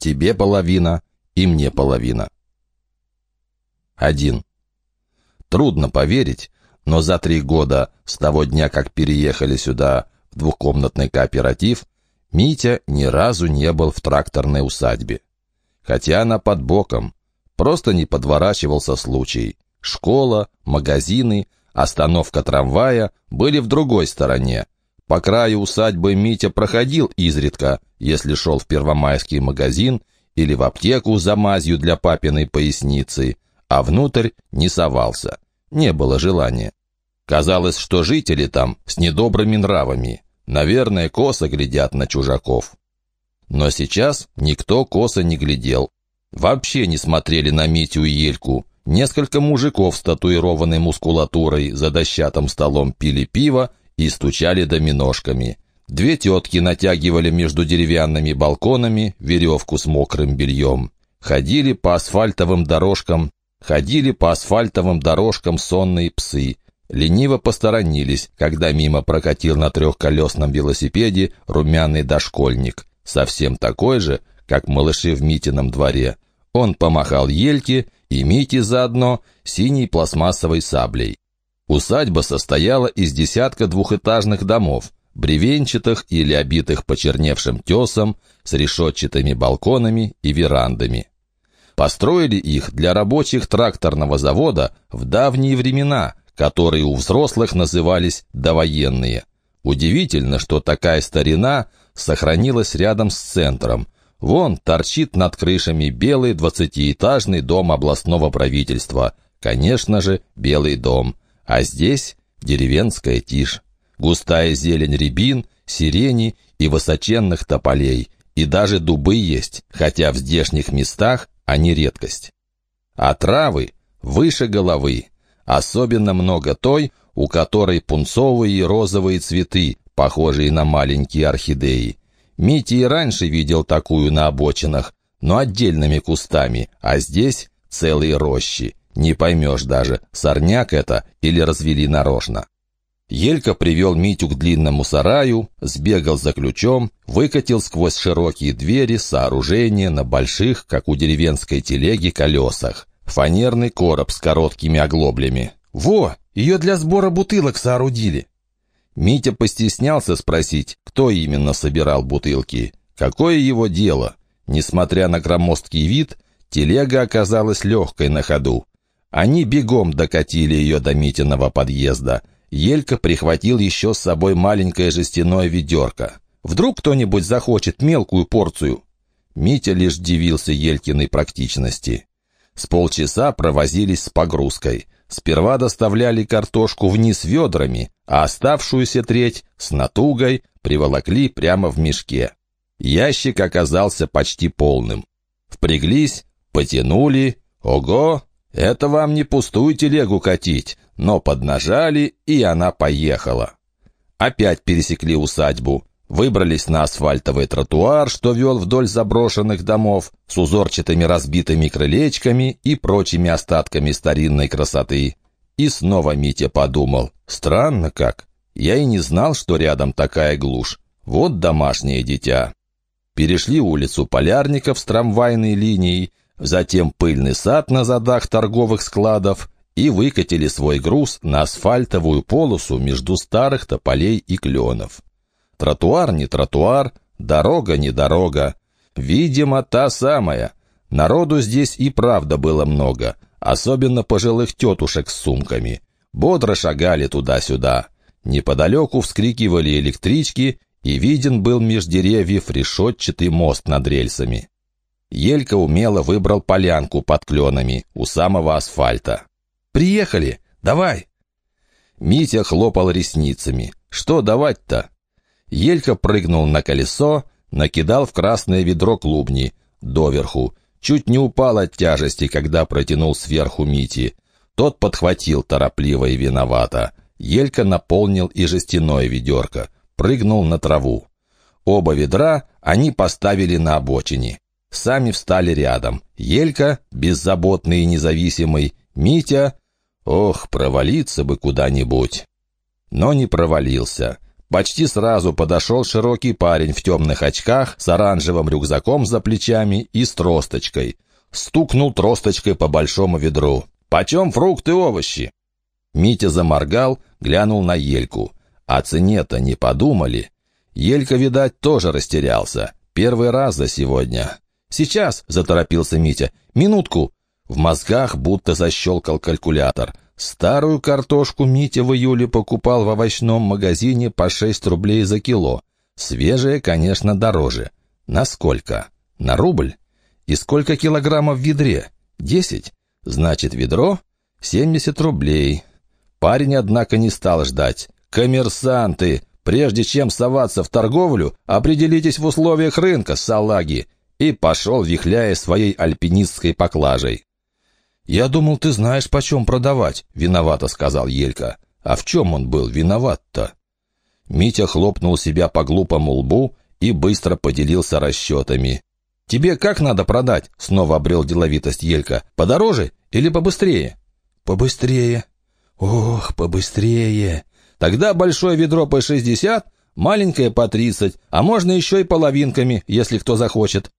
Тебе половина и мне половина. 1. Трудно поверить, но за три года с того дня, как переехали сюда в двухкомнатный кооператив, Митя ни разу не был в тракторной усадьбе. Хотя она под боком, просто не подворачивался случай. Школа, магазины, остановка трамвая были в другой стороне. По краю усадьбы Митя проходил изредка, если шел в первомайский магазин или в аптеку за мазью для папиной поясницы, а внутрь не совался. Не было желания. Казалось, что жители там с недобрыми нравами. Наверное, косо глядят на чужаков. Но сейчас никто косо не глядел. Вообще не смотрели на Митю и Ельку. Несколько мужиков с татуированной мускулатурой за дощатым столом пили пиво и стучали доминошками. Две тетки натягивали между деревянными балконами веревку с мокрым бельем. Ходили по асфальтовым дорожкам, ходили по асфальтовым дорожкам сонные псы. Лениво посторонились, когда мимо прокатил на трехколесном велосипеде румяный дошкольник, совсем такой же, как малыши в Митином дворе. Он помахал ельке и Мите заодно синей пластмассовой саблей. Усадьба состояла из десятка двухэтажных домов, бревенчатых или обитых почерневшим тесом, с решетчатыми балконами и верандами. Построили их для рабочих тракторного завода в давние времена, которые у взрослых назывались «довоенные». Удивительно, что такая старина сохранилась рядом с центром. Вон торчит над крышами белый двадцатиэтажный дом областного правительства. Конечно же, Белый дом. А здесь деревенская тишь. Густая зелень рябин, сирени и высоченных тополей. И даже дубы есть, хотя в здешних местах они редкость. А травы выше головы. Особенно много той, у которой пунцовые и розовые цветы, похожие на маленькие орхидеи. Мити и раньше видел такую на обочинах, но отдельными кустами, а здесь целые рощи. Не поймешь даже, сорняк это или развели нарочно. Елька привел Митю к длинному сараю, сбегал за ключом, выкатил сквозь широкие двери сооружение на больших, как у деревенской телеги, колесах. Фанерный короб с короткими оглоблями. «Во! Ее для сбора бутылок соорудили!» Митя постеснялся спросить, кто именно собирал бутылки. Какое его дело? Несмотря на громоздкий вид, телега оказалась легкой на ходу. Они бегом докатили ее до Митиного подъезда. Елька прихватил еще с собой маленькое жестяное ведерко. Вдруг кто-нибудь захочет мелкую порцию? Митя лишь дивился Елькиной практичности. С полчаса провозились с погрузкой. Сперва доставляли картошку вниз ведрами, а оставшуюся треть с натугой приволокли прямо в мешке. Ящик оказался почти полным. Впряглись, потянули. Ого! Это вам не пустую телегу катить, но поднажали, и она поехала. Опять пересекли усадьбу, выбрались на асфальтовый тротуар, что вел вдоль заброшенных домов, с узорчатыми разбитыми крылечками и прочими остатками старинной красоты. И снова Митя подумал, странно как. Я и не знал, что рядом такая глушь. Вот домашнее дитя. Перешли улицу Полярников с трамвайной линией, затем пыльный сад на задах торговых складов и выкатили свой груз на асфальтовую полосу между старых тополей и кленов. Тротуар не тротуар, дорога не дорога. Видимо, та самая. Народу здесь и правда было много, особенно пожилых тетушек с сумками. Бодро шагали туда-сюда. Неподалеку вскрикивали электрички, и виден был меж деревьев решетчатый мост над рельсами. Елька умело выбрал полянку под кленами у самого асфальта. «Приехали! Давай!» Митя хлопал ресницами. «Что давать-то?» Елька прыгнул на колесо, накидал в красное ведро клубни, доверху. Чуть не упал от тяжести, когда протянул сверху Мити. Тот подхватил торопливо и виновато. Елька наполнил и жестяное ведерко. Прыгнул на траву. Оба ведра они поставили на обочине. Сами встали рядом. Елька, беззаботный и независимый, Митя... Ох, провалиться бы куда-нибудь. Но не провалился. Почти сразу подошел широкий парень в темных очках с оранжевым рюкзаком за плечами и с тросточкой. Стукнул тросточкой по большому ведру. «Почем фрукты и овощи?» Митя заморгал, глянул на Ельку. О цене-то не подумали. Елька, видать, тоже растерялся. Первый раз за сегодня. «Сейчас!» — заторопился Митя. «Минутку!» В мозгах будто защелкал калькулятор. Старую картошку Митя в июле покупал в овощном магазине по 6 рублей за кило. Свежая, конечно, дороже. На сколько? На рубль? И сколько килограммов в ведре? Десять? Значит, ведро? Семьдесят рублей. Парень, однако, не стал ждать. «Коммерсанты! Прежде чем соваться в торговлю, определитесь в условиях рынка, салаги!» И пошел, вихляя своей альпинистской поклажей. «Я думал, ты знаешь, почем продавать», — виновато сказал Елька. «А в чем он был виноват-то?» Митя хлопнул себя по глупому лбу и быстро поделился расчетами. «Тебе как надо продать?» — снова обрел деловитость Елька. «Подороже или побыстрее?» «Побыстрее». «Ох, побыстрее». «Тогда большое ведро по шестьдесят, маленькое по тридцать, а можно еще и половинками, если кто захочет».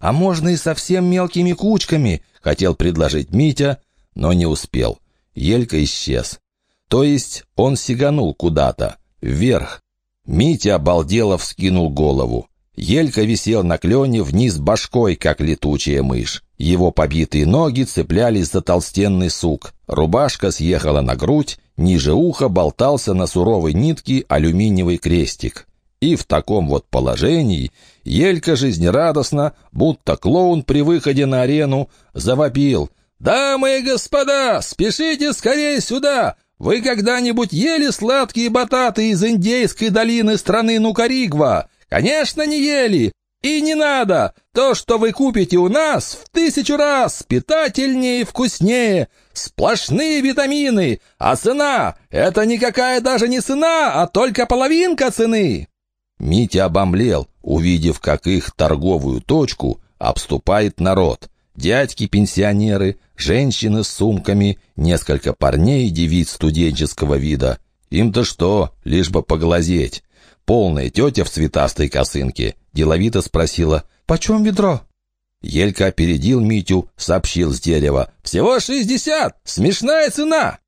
«А можно и совсем мелкими кучками», — хотел предложить Митя, но не успел. Елька исчез. То есть он сиганул куда-то, вверх. Митя обалдело вскинул голову. Елька висел на клене вниз башкой, как летучая мышь. Его побитые ноги цеплялись за толстенный сук. Рубашка съехала на грудь, ниже уха болтался на суровой нитке алюминиевый крестик. И в таком вот положении Елька жизнерадостно, будто клоун при выходе на арену, завопил. «Дамы и господа, спешите скорее сюда! Вы когда-нибудь ели сладкие бататы из индейской долины страны Нукаригва? Конечно, не ели! И не надо! То, что вы купите у нас, в тысячу раз питательнее и вкуснее. Сплошные витамины. А цена — это никакая даже не цена, а только половинка цены. Митя обомлел, увидев, как их торговую точку обступает народ. Дядьки-пенсионеры, женщины с сумками, несколько парней и девиц студенческого вида. Им-то что, лишь бы поглазеть. Полная тетя в цветастой косынке деловито спросила «Почем ведро?» Елька опередил Митю, сообщил с дерева «Всего шестьдесят! Смешная цена!»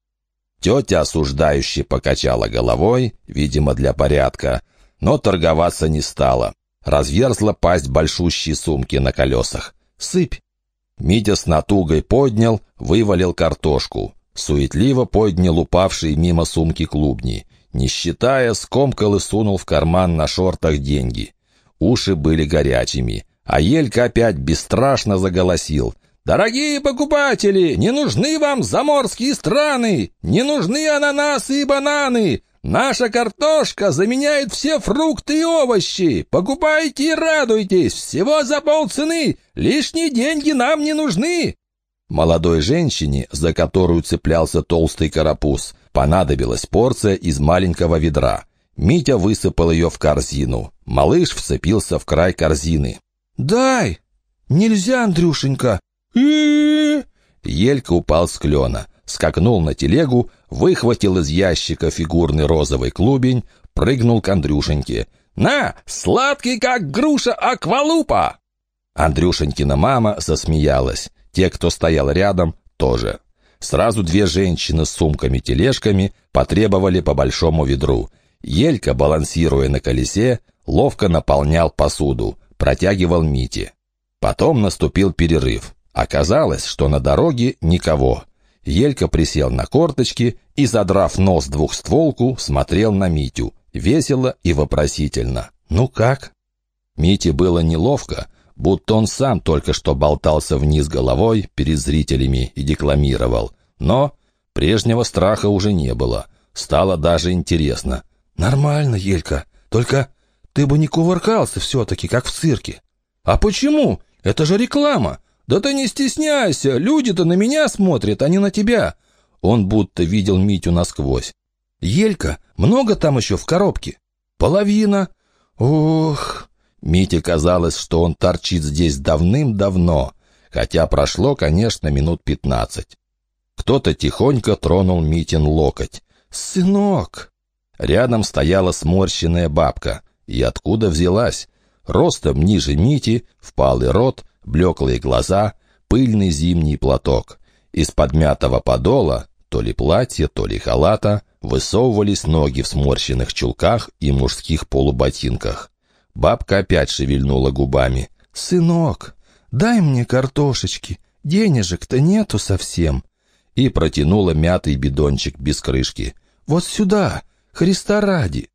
Тетя осуждающе покачала головой, видимо, для порядка но торговаться не стала. Разверзла пасть большущей сумки на колесах. «Сыпь!» Митя с натугой поднял, вывалил картошку. Суетливо поднял упавшие мимо сумки клубни. Не считая, скомкал и сунул в карман на шортах деньги. Уши были горячими. А Елька опять бесстрашно заголосил. «Дорогие покупатели, не нужны вам заморские страны! Не нужны ананасы и бананы! Наша картошка заменяет все фрукты и овощи. Покупайте и радуйтесь. Всего за полцены. Лишние деньги нам не нужны». Молодой женщине, за которую цеплялся толстый карапуз, понадобилась порция из маленького ведра. Митя высыпал ее в корзину. Малыш вцепился в край корзины. «Дай! Нельзя, Андрюшенька!» Елька упал с клена скакнул на телегу, выхватил из ящика фигурный розовый клубень, прыгнул к Андрюшеньке. «На, сладкий, как груша аквалупа!» Андрюшенькина мама засмеялась. Те, кто стоял рядом, тоже. Сразу две женщины с сумками-тележками потребовали по большому ведру. Елька, балансируя на колесе, ловко наполнял посуду, протягивал Мите. Потом наступил перерыв. Оказалось, что на дороге никого. Елька присел на корточки и, задрав нос двухстволку, смотрел на Митю, весело и вопросительно. «Ну как?» Мите было неловко, будто он сам только что болтался вниз головой перед зрителями и декламировал. Но прежнего страха уже не было. Стало даже интересно. «Нормально, Елька, только ты бы не кувыркался все-таки, как в цирке». «А почему? Это же реклама. «Да ты не стесняйся, люди-то на меня смотрят, а не на тебя!» Он будто видел Митю насквозь. «Елька, много там еще в коробке?» «Половина». «Ох...» Мите казалось, что он торчит здесь давным-давно, хотя прошло, конечно, минут пятнадцать. Кто-то тихонько тронул Митин локоть. «Сынок!» Рядом стояла сморщенная бабка. И откуда взялась? Ростом ниже Мити, впалый рот, блеклые глаза, пыльный зимний платок. Из подмятого подола, то ли платья, то ли халата, высовывались ноги в сморщенных чулках и мужских полуботинках. Бабка опять шевельнула губами. «Сынок, дай мне картошечки, денежек-то нету совсем». И протянула мятый бидончик без крышки. «Вот сюда, Христа ради!»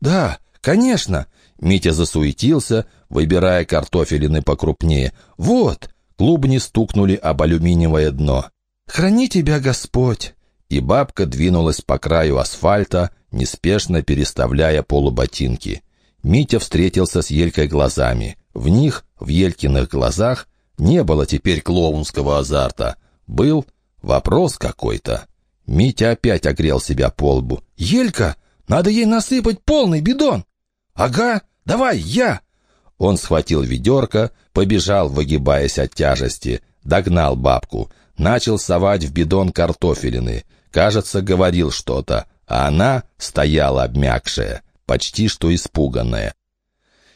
«Да, конечно!» Митя засуетился, выбирая картофелины покрупнее. «Вот!» Клубни стукнули об алюминиевое дно. «Храни тебя Господь!» И бабка двинулась по краю асфальта, неспешно переставляя полуботинки. Митя встретился с Елькой глазами. В них, в Елькиных глазах, не было теперь клоунского азарта. Был вопрос какой-то. Митя опять огрел себя по лбу. «Елька, надо ей насыпать полный бидон!» «Ага, давай, я!» Он схватил ведерко, побежал, выгибаясь от тяжести, догнал бабку, начал совать в бидон картофелины. Кажется, говорил что-то, а она стояла обмякшая, почти что испуганная.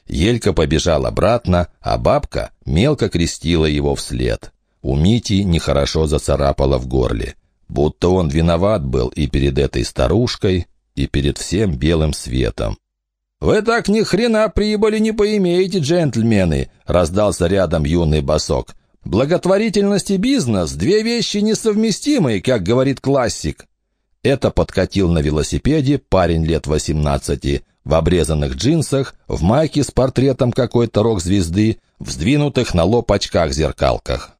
Елька побежал обратно, а бабка мелко крестила его вслед. У Мити нехорошо зацарапало в горле. Будто он виноват был и перед этой старушкой, и перед всем белым светом. «Вы так ни хрена прибыли не поимеете, джентльмены!» — раздался рядом юный босок. «Благотворительность и бизнес — две вещи несовместимые, как говорит классик». Это подкатил на велосипеде парень лет восемнадцати, в обрезанных джинсах, в майке с портретом какой-то рок-звезды, в сдвинутых на лоб очках-зеркалках.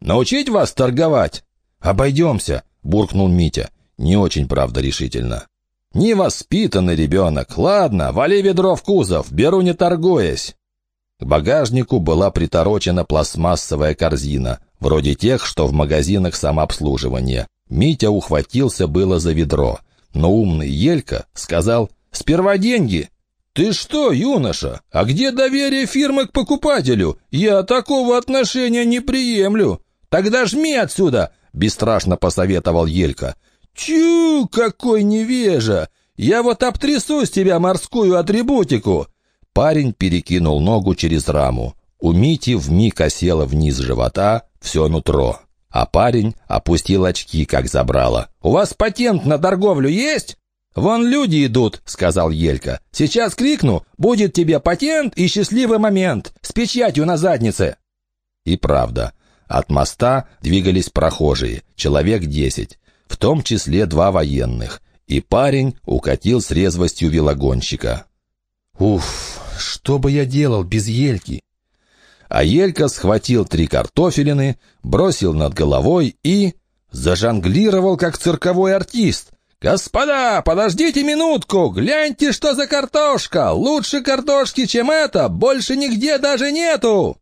«Научить вас торговать?» «Обойдемся», — буркнул Митя. Не очень, правда, решительно. «Невоспитанный ребенок. Ладно, вали ведро в кузов, беру не торгуясь». К багажнику была приторочена пластмассовая корзина, вроде тех, что в магазинах самообслуживания. Митя ухватился было за ведро, но умный Елька сказал «Сперва деньги». «Ты что, юноша? А где доверие фирмы к покупателю? Я такого отношения не приемлю. Тогда жми отсюда!» — бесстрашно посоветовал Елька. «Чу, какой невежа! Я вот обтрясу с тебя морскую атрибутику!» Парень перекинул ногу через раму. У Мити вмиг осела вниз живота все нутро. А парень опустил очки, как забрало. «У вас патент на торговлю есть?» «Вон люди идут», — сказал Елька. «Сейчас крикну, будет тебе патент и счастливый момент с печатью на заднице». И правда, от моста двигались прохожие, человек десять в том числе два военных, и парень укатил с резвостью велогонщика. «Уф, что бы я делал без ельки?» А елька схватил три картофелины, бросил над головой и... зажонглировал, как цирковой артист. «Господа, подождите минутку! Гляньте, что за картошка! Лучше картошки, чем это, больше нигде даже нету!»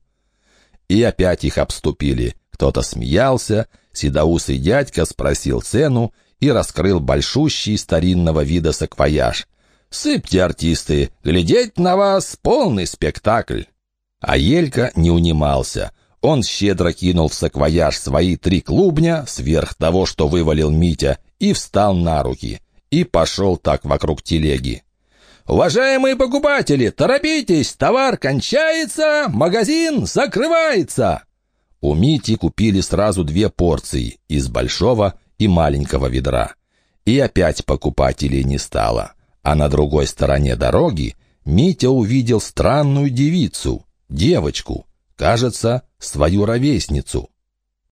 И опять их обступили. Кто-то смеялся, седоусый дядька спросил цену и раскрыл большущий старинного вида саквояж. «Сыпьте, артисты, глядеть на вас полный спектакль!» А Елька не унимался. Он щедро кинул в саквояж свои три клубня, сверх того, что вывалил Митя, и встал на руки. И пошел так вокруг телеги. «Уважаемые покупатели, торопитесь! Товар кончается! Магазин закрывается!» У Мити купили сразу две порции из большого и маленького ведра. И опять покупателей не стало. А на другой стороне дороги Митя увидел странную девицу, девочку, кажется, свою ровесницу.